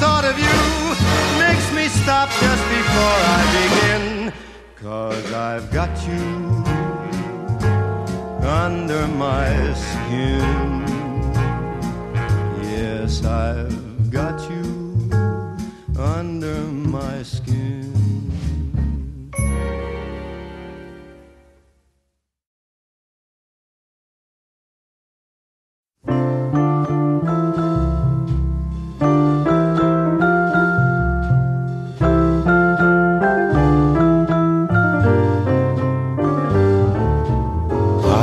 thought of you makes me stop just before I begin. Cause I've got you under my skin. Yes, I've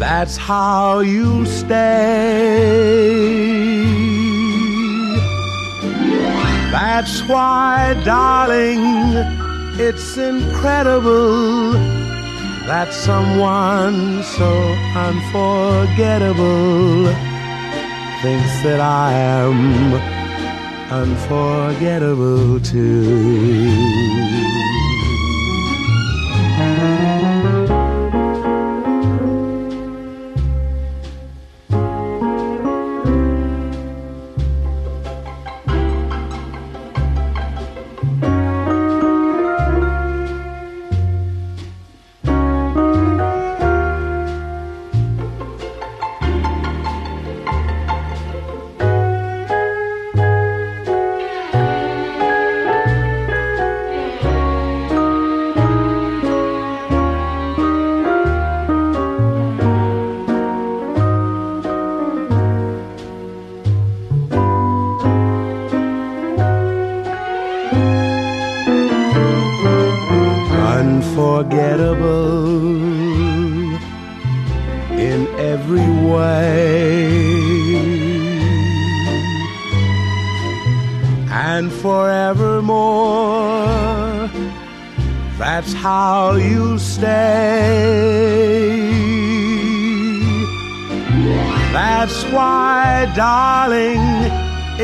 That's how you stay. That's why, darling, it's incredible that someone so unforgettable thinks that I am unforgettable too.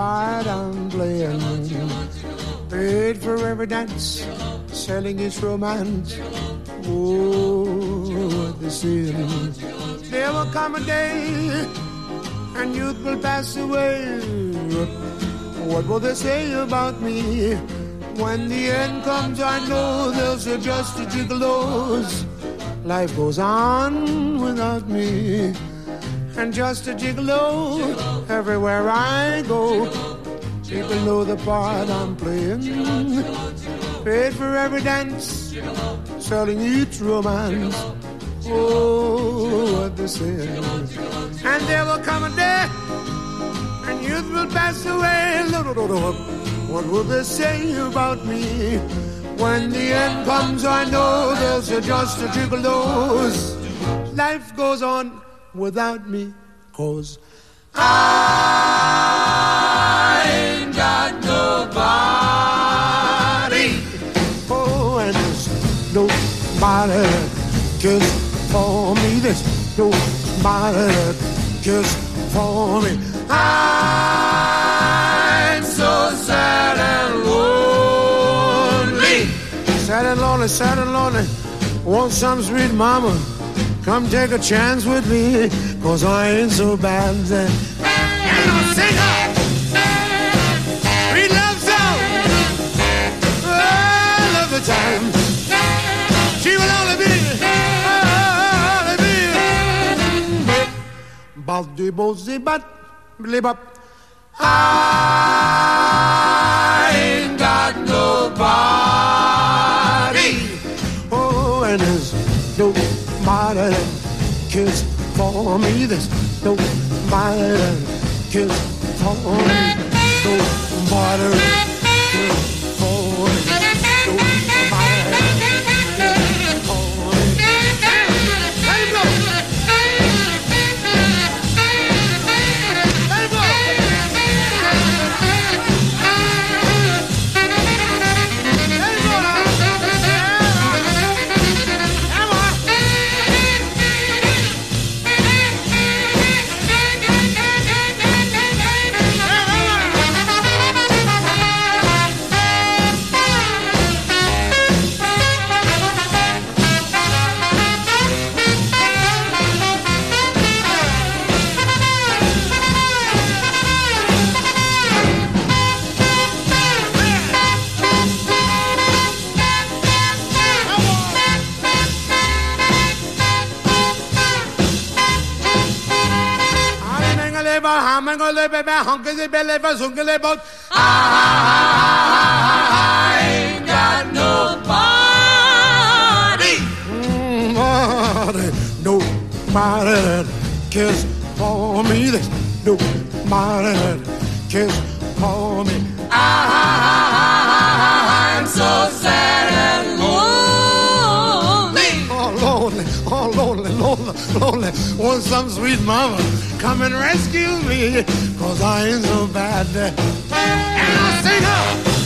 The part I'm playing. Paid for every dance, selling its romance. Oh, the sin. There will come a day, and youth will pass away. What will they say about me? When the end comes, I know they'll there's just a gigolos. Life goes on without me. And just a gigolo everywhere I go. People know the part I'm playing. Paid for every dance, selling each romance. Oh, what they say. And there will come a day, and youth will pass away. What will they say about me? When the end comes, I know there's just a gigolos. Life goes on without me, cause I ain't got nobody. Oh, and there's nobody just for me. There's nobody just for me. I'm so sad and lonely. Sad and lonely, sad and lonely. Want some sweet mama Come take a chance with me, cause I ain't so bad. And I'll sing her. Sweet love song. I love the time. She will only be, only be. Baldi bozi bat, blibop. I ain't got nobody. Oh, and there's nobody mighty kiss for me. There's no mighty kiss for me. No mighty. hungry, baby, hungry, belly, baby, hungry, but I ain't got nobody. Nobody, nobody cares for me. There's nobody cares for me. I lonely. Want some sweet mama come and rescue me, cause I ain't so bad. And I'll sing her.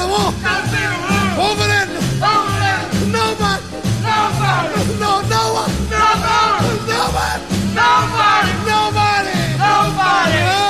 Over there, over there. Nobody, nobody, no, no one, nobody, nobody, nobody, nobody, nobody, nobody,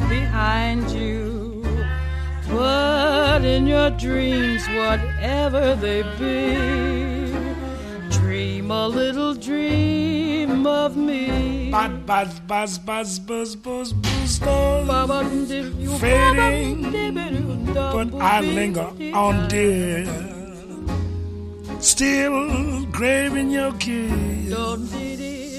behind you. But in your dreams, whatever they be, dream a little dream of me. Buzz, buzz, buzz, buzz, buzz, buzz, buzz, stars fading, but I linger on, dear. Still craving your kiss.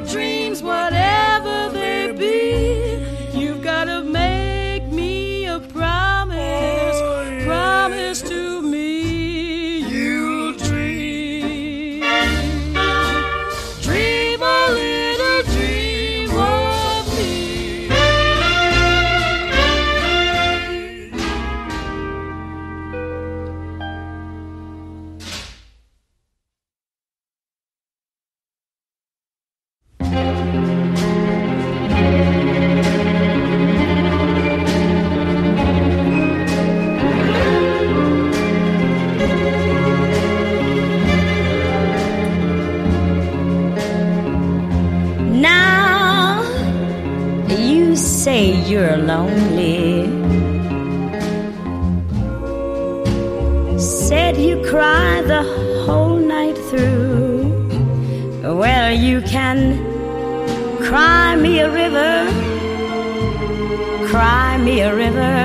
dreams, whatever you're lonely. Said you cry the whole night through. Well, you can cry me a river, cry me a river.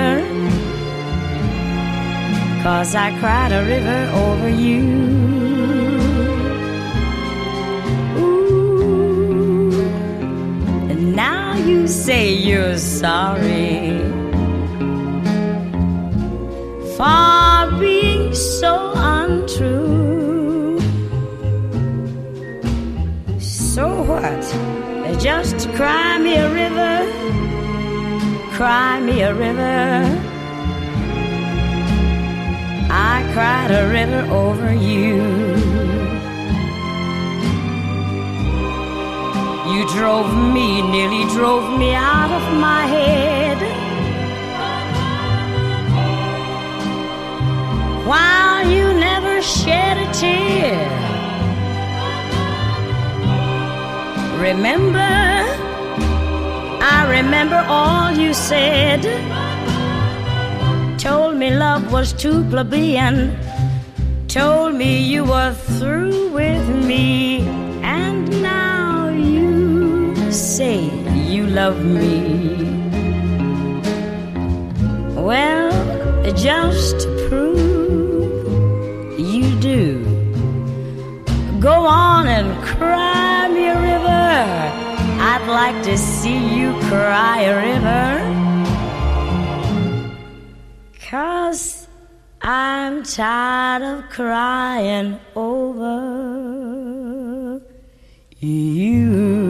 Cause I cried a river over you. Say you're sorry for being so untrue. So what? Just cry me a river, cry me a river. I cried a river over you. You drove me, nearly drove me out of my head. While you never shed a tear. Remember, I remember all you said told me love was too plebeian, told me you were through with me, say you love me. Well, just to prove you do, go on and cry me a river. I'd like to see you cry a river. Cause I'm tired of crying over you.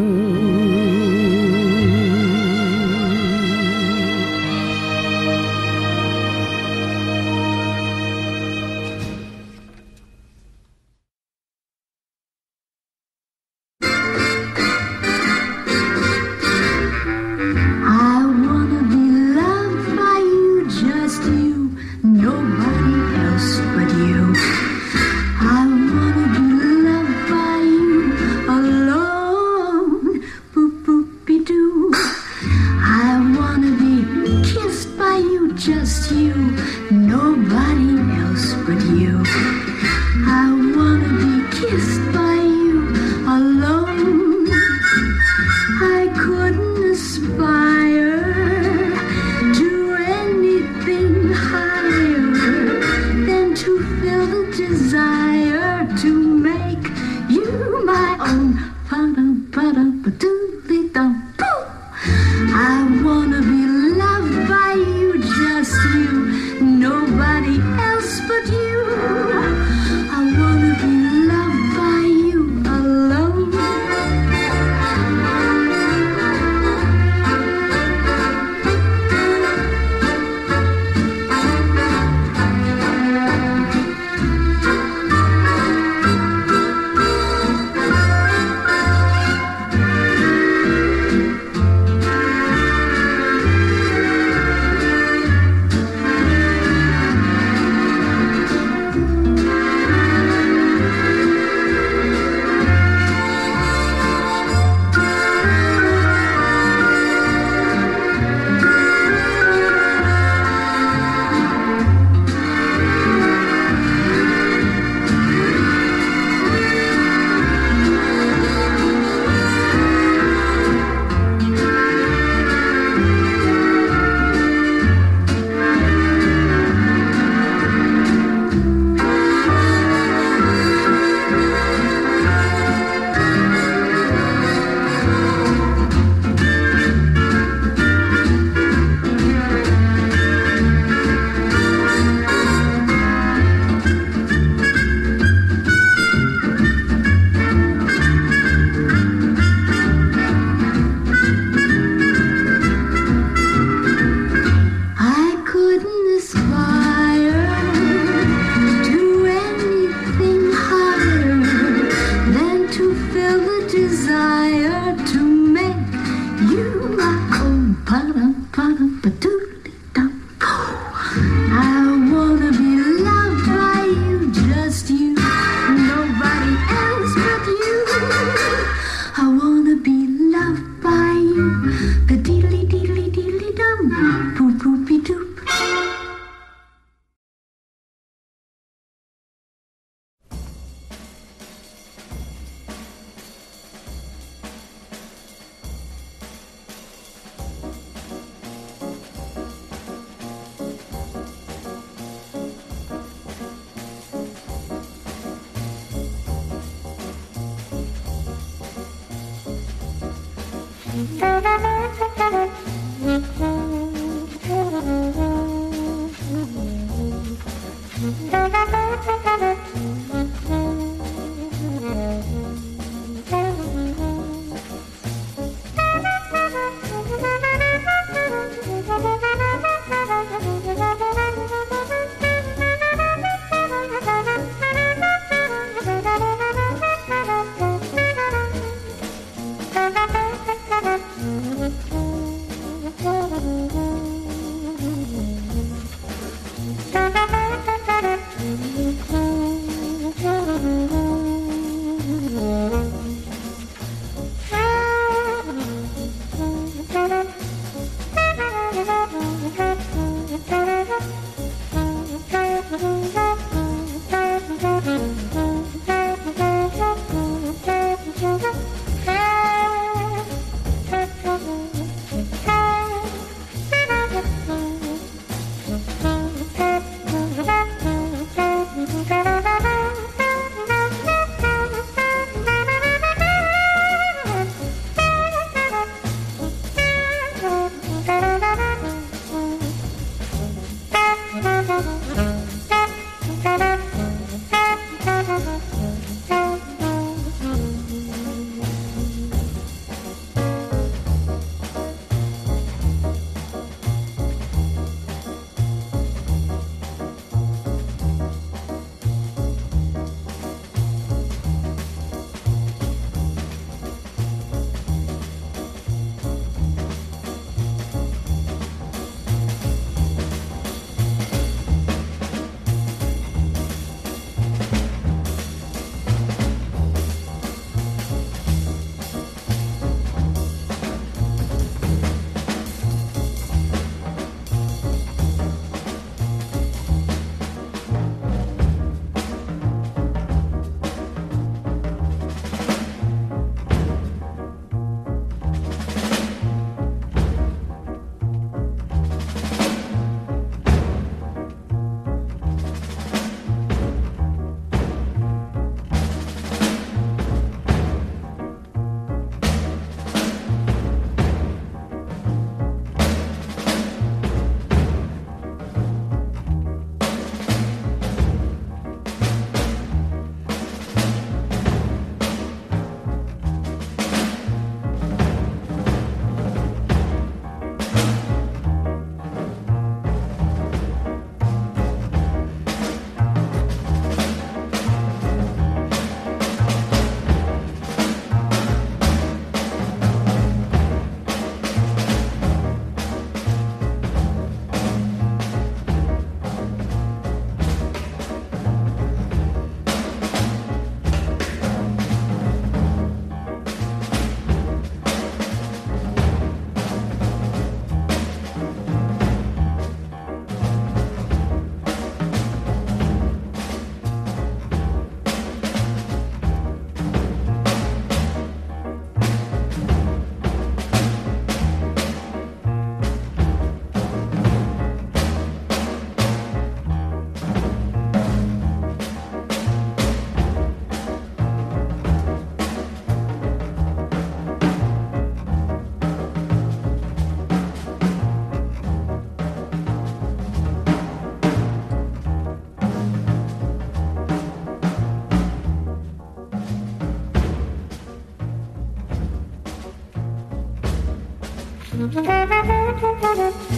Müzik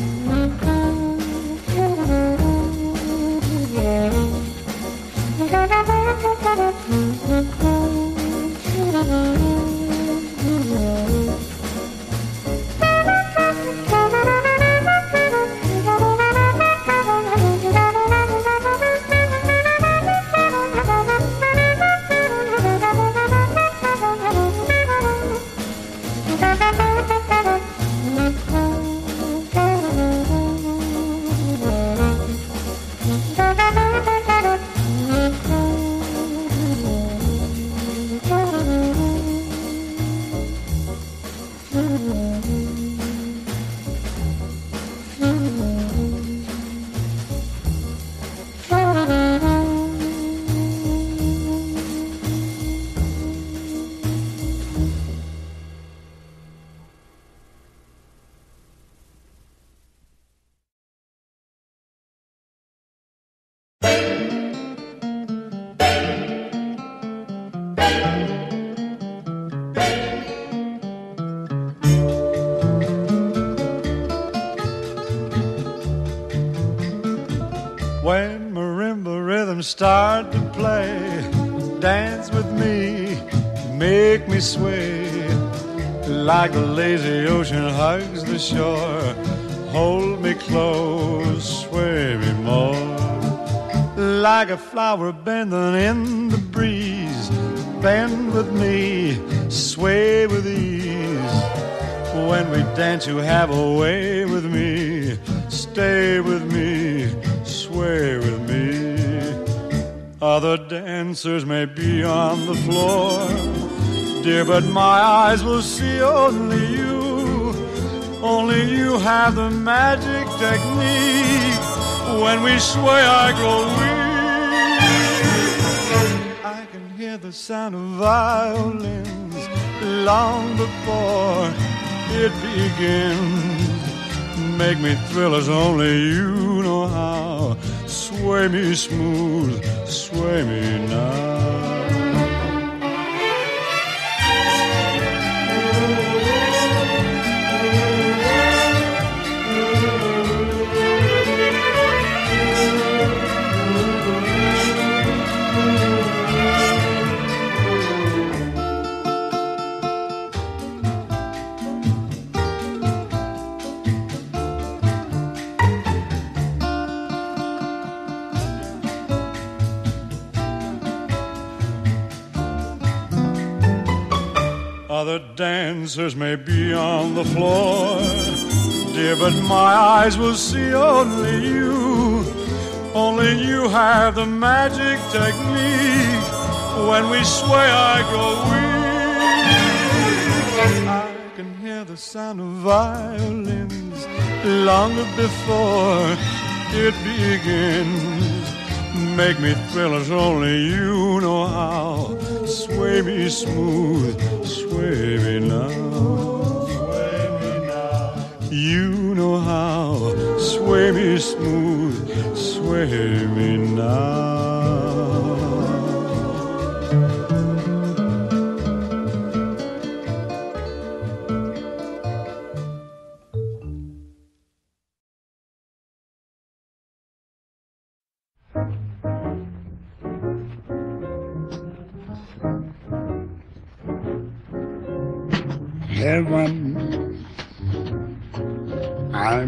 sway. Like the lazy ocean hugs the shore, hold me close, sway me more. Like a flower bending in the breeze, bend with me, sway with ease. When we dance, you have a way with me, stay with me, sway with me. Other dancers may be on the floor, dear, but my eyes will see only you. Only you have the magic technique. When we sway, I grow weak. I can hear the sound of violins long before it begins. Make me thrill as only you know how. Sway me smooth, sway me now. Dancers may be on the floor, dear, but my eyes will see only you. Only you have the magic technique. When we sway, I grow weak. I can hear the sound of violins long before it begins. Make me thrill as only you know how. Sway me smooth, sway me now. You know how. Sway me smooth, sway me now.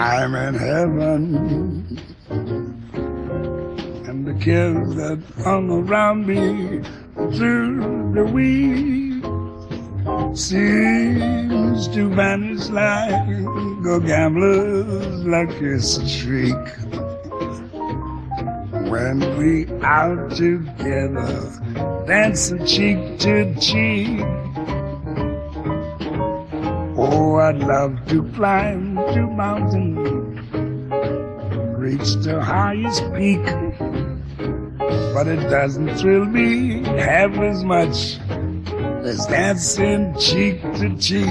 I'm in heaven. And the kids that hung around me through the week seems to vanish like a gambler's lucky streak. When we out together, dancing cheek to cheek. Oh, I'd love to climb to mountain, reach the highest peak. But it doesn't thrill me half as much as dancing cheek to cheek.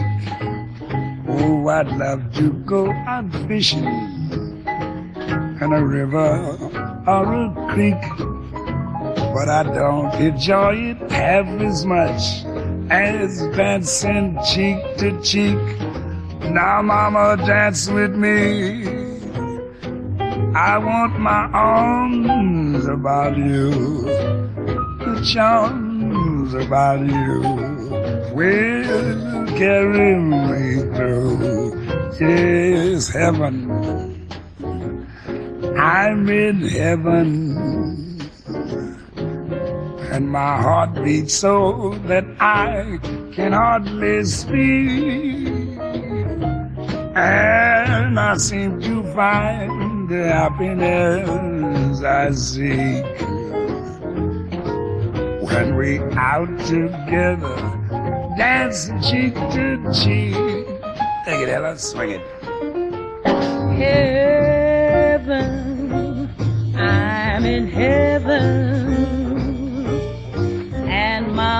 Oh, I'd love to go out fishing in a river or a creek. But I don't enjoy it half as much as dancing cheek to cheek. Now, mama, dance with me. I want my arms about you, the charms about you will carry me through. Yes, heaven. I'm in heaven and my heart beats so that I can hardly speak. And I seem to find the happiness I seek when we out together, dancing cheek to cheek. Take it, Ella, swing it. Heaven, I'm in heaven,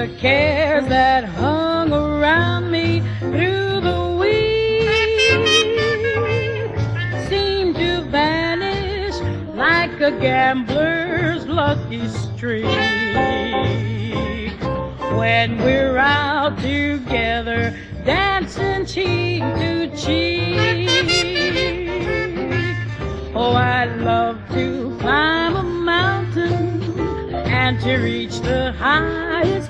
the cares that hung around me through the week seem to vanish like a gambler's lucky streak. When we're out together, dancing cheek to cheek. Oh, I love to climb a mountain and to reach the highest.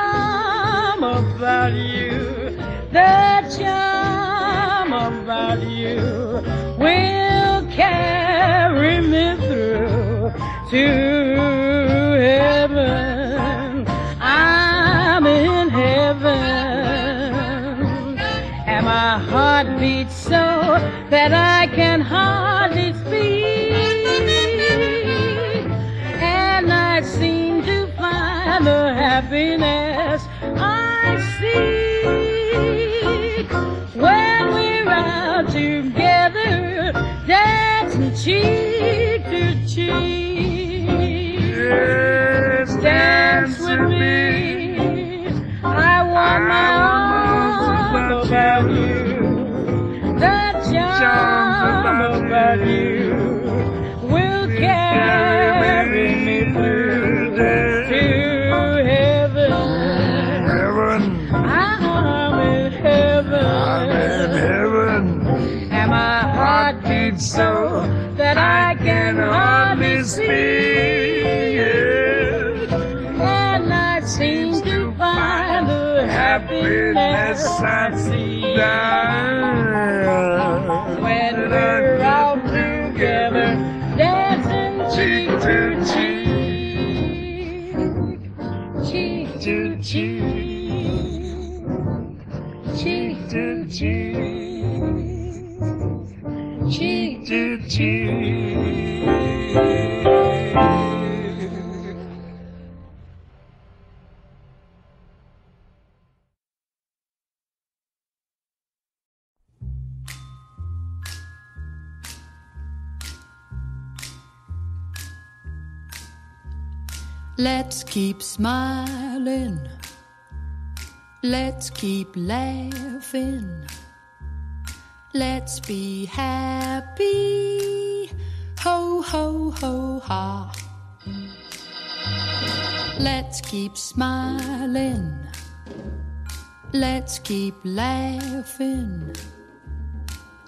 arm about you. The charm about you will carry me through to heaven. I'm in heaven. And my heart beats so that I can hardly speak. And I seem to find the happiness cheek to cheek. Yes, Dance with me. I want my arms about you. The charm about you see keep smiling. Let's keep laughing. Let's be happy. Ho, ho, ho, ha. Let's keep smiling. Let's keep laughing.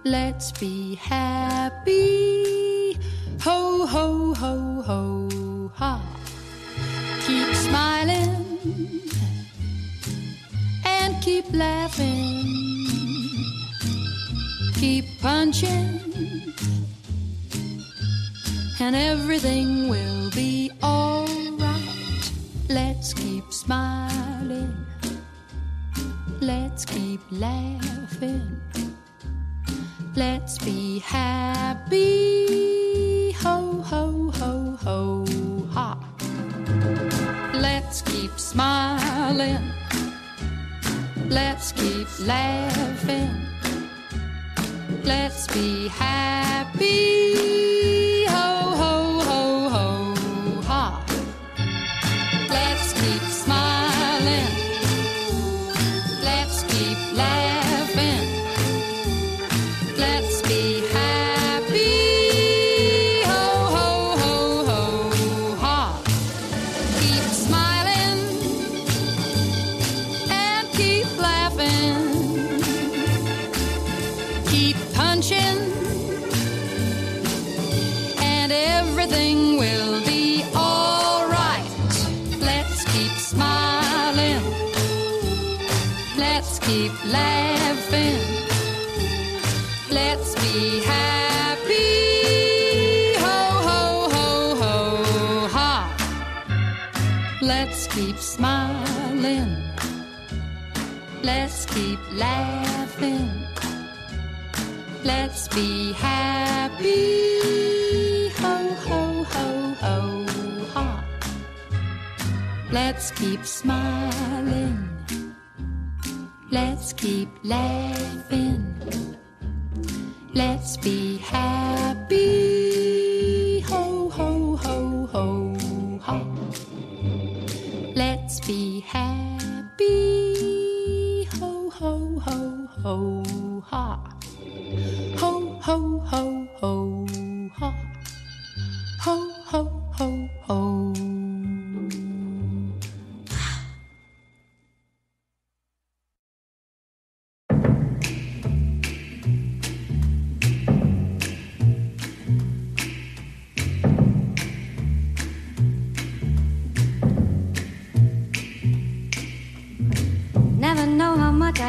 Let's be happy. Ho, ho, ho, ho, ha. Keep smiling and keep laughing. Keep punching, and everything will be alright. Let's keep smiling. Let's keep laughing. Let's be happy. Ho, ho, ho, ho, ha. Let's keep smiling. Let's keep laughing. Let's be happy. keep smiling. Let's keep laughing. Let's be happy.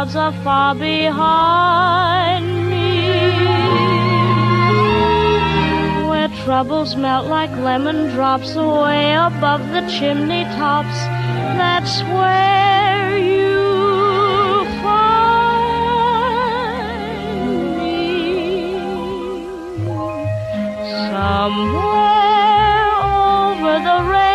Clouds are far behind me. Where troubles melt like lemon drops away above the chimney tops. That's where you find me. Somewhere over the rainbow,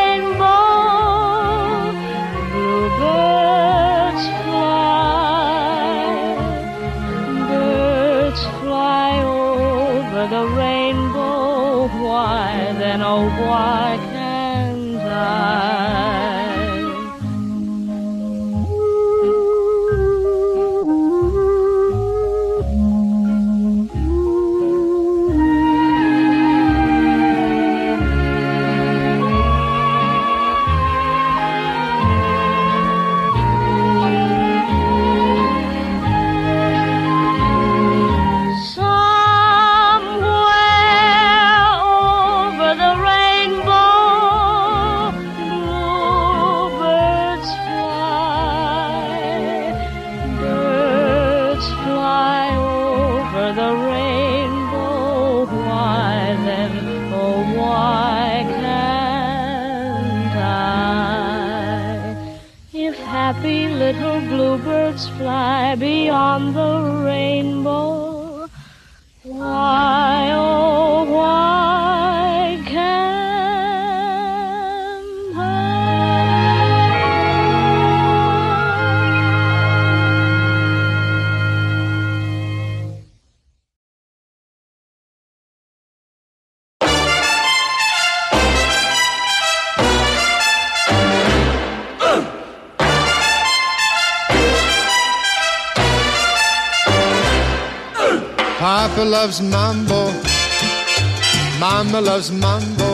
Mama loves mambo.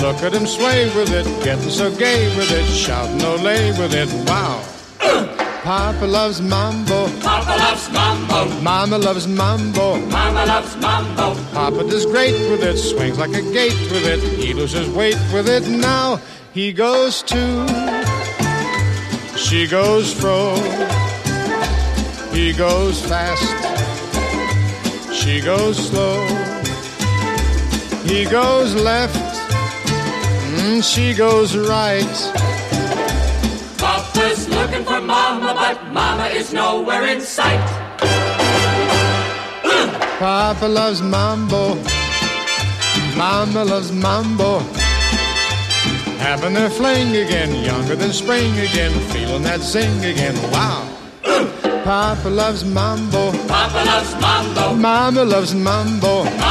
Look at him sway with it, getting so gay with it, shouting ole with it. Wow. Papa loves mambo. Papa loves mambo. Mama loves mambo. Mama loves mambo. Papa does great with it, swings like a gate with it. He loses weight with it. Now he goes to, she goes fro. He goes fast, she goes slow. He goes left, mm, she goes right. Papa's looking for mama, but mama is nowhere in sight. Papa loves mambo. Mama loves mambo. Having their fling again, younger than spring again, feeling that zing again. Wow. Papa loves mambo. Papa loves mambo. Mama loves mambo.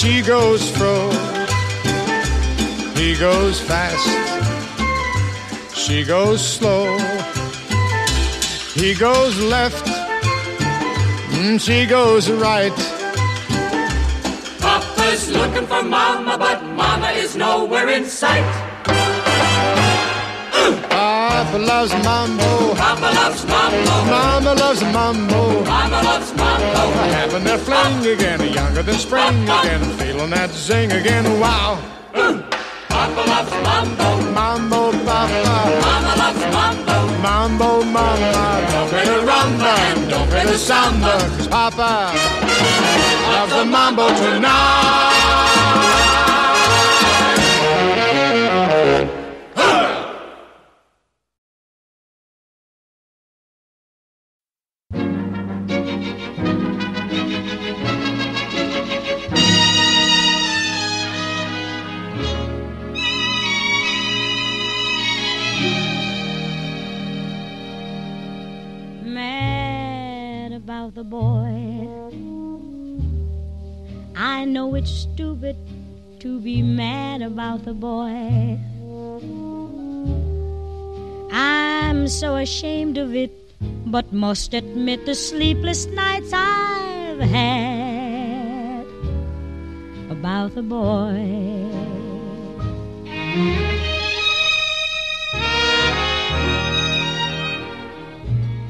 She goes fro. He goes fast, she goes slow. He goes left, mm, she goes right. Papa's looking for mama, but mama is nowhere in sight. Papa loves mambo, Papa loves mambo. Mama loves mambo. Mama loves mambo. Having their fling again, younger than spring again, feeling that zing again. Wow. Papa loves mambo. Mambo, papa. Mama loves mambo. Mambo, mama. Don't play the rumba and don't play the samba, cause papa loves the mambo tonight. About the boy. I know it's stupid to be mad about the boy. I'm so ashamed of it, but must admit the sleepless nights I've had about the boy.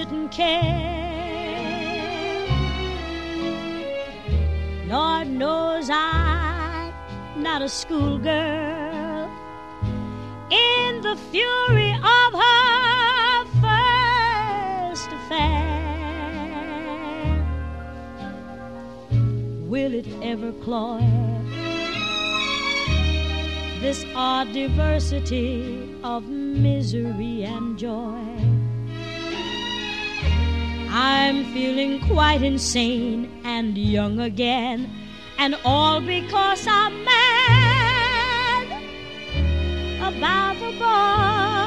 shouldn't care. Lord knows I'm not a schoolgirl. In the fury of her first affair, will it ever cloy this odd diversity of misery and joy? I'm feeling quite insane and young again, and all because I'm mad about a boy.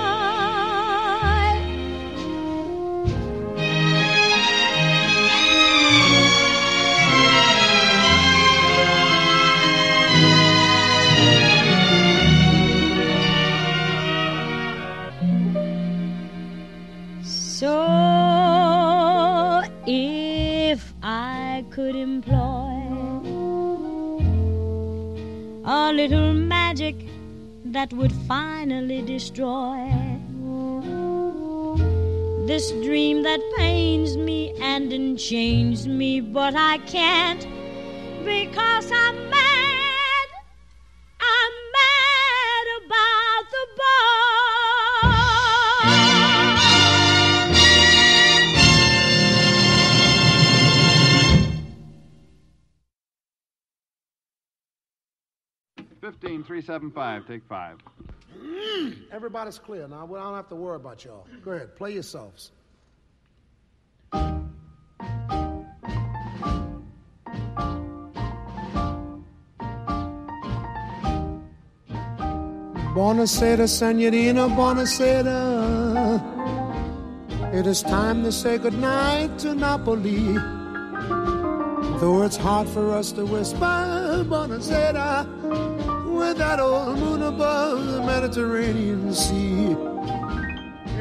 Could employ a little magic that would finally destroy this dream that pains me and enchains me, but I can't because I'm mad. Fifteen three seven five. Take five. Mm. Everybody's clear now. We don't have to worry about y'all. Go ahead, play yourselves. Buonasera, senorina, buonasera. It is time to say goodnight to Napoli. Though it's hard for us to whisper, buonasera, with that old moon above the Mediterranean Sea.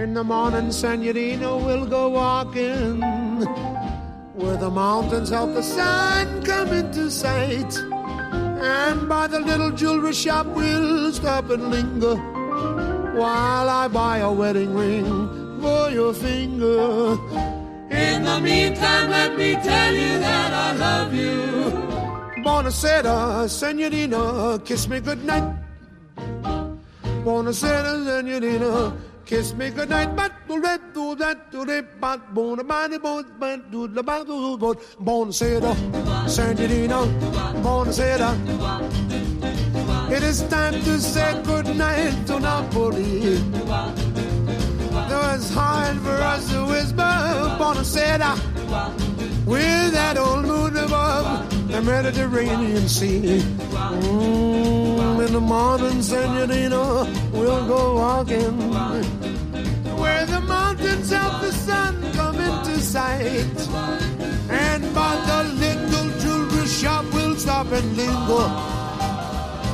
In the morning, senorina, we'll go walking where the mountains help the sun come into sight. And by the little jewelry shop, we'll stop and linger while I buy a wedding ring for your finger. In the meantime, let me tell you that I love you. Buonasera, senorina, kiss me goodnight. Buonasera, senorina, kiss me goodnight. But do that, do that, do that, but bona bani, bon, but do the do but buonasera, senorina, buonasera. It is time to say goodnight to Napoli. Though it's hard for us to whisper, buonasera, with that old moon above the Mediterranean Sea. Mm, in the morning, senorina, we'll go walking where the mountains help the sun come into sight. And by the little jewelry shop, we'll stop and linger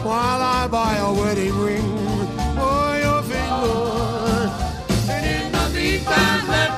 while I buy a wedding ring for your finger. And in the meantime,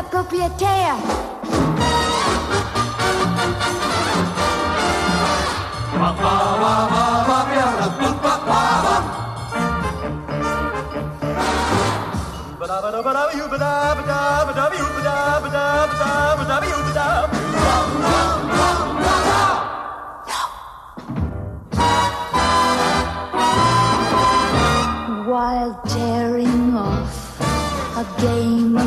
Le propriétaire. While tearing off a game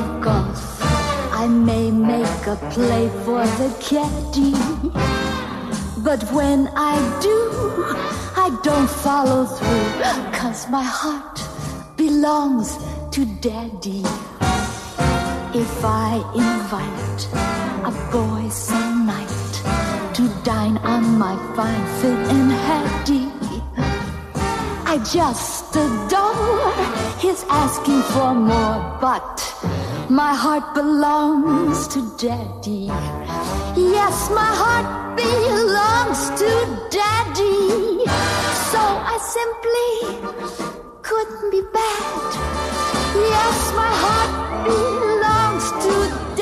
play for the caddy. But when I do, I don't follow through, cause my heart belongs to daddy. If I invite a boy some night to dine on my fine fit and hattie, I just adore his asking for more, but my heart belongs to daddy. Yes, my heart belongs to daddy. So I simply couldn't be bad. Yes, my heart belongs to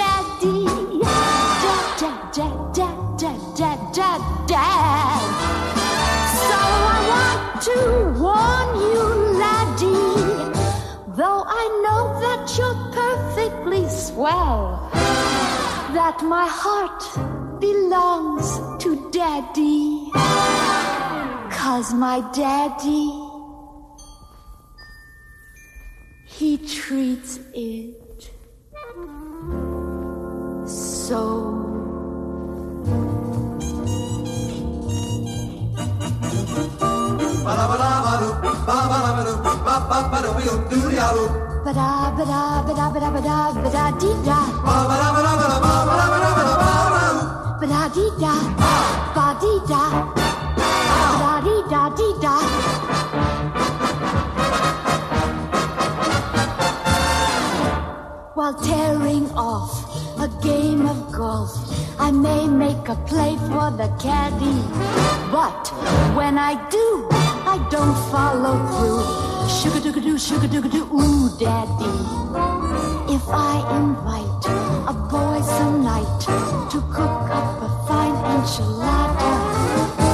swell, that my heart belongs to daddy. Cause my daddy, he treats it so ba ba ba da. Ba da ba da ba da ba da ba da ba da dee da. Ba ba da ba da ba ba da ba da ba da ba da. Da. Ba dee da. Ba da dee da dee da. While tearing off a game of golf, I may make a play for the caddy. But when I do, I don't follow through. Sugar doo doo, sugar doo doo, ooh, daddy. If I invite a boy some night to cook up a fine enchilada,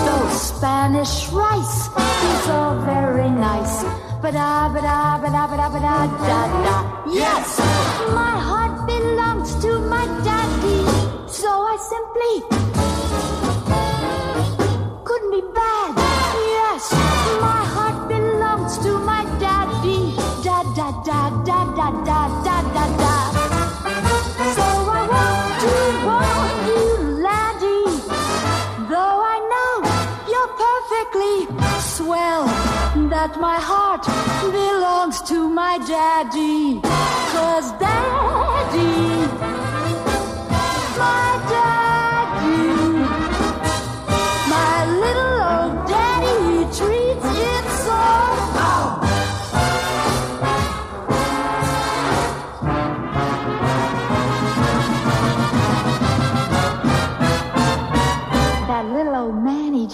though Spanish rice is all very nice. Ba-da, ba-da, ba-da, ba-da, ba-da, da, da. Yes, my heart belongs to my daddy. So I simply that my heart belongs to my daddy. Cause daddy, my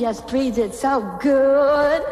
just breathed so good.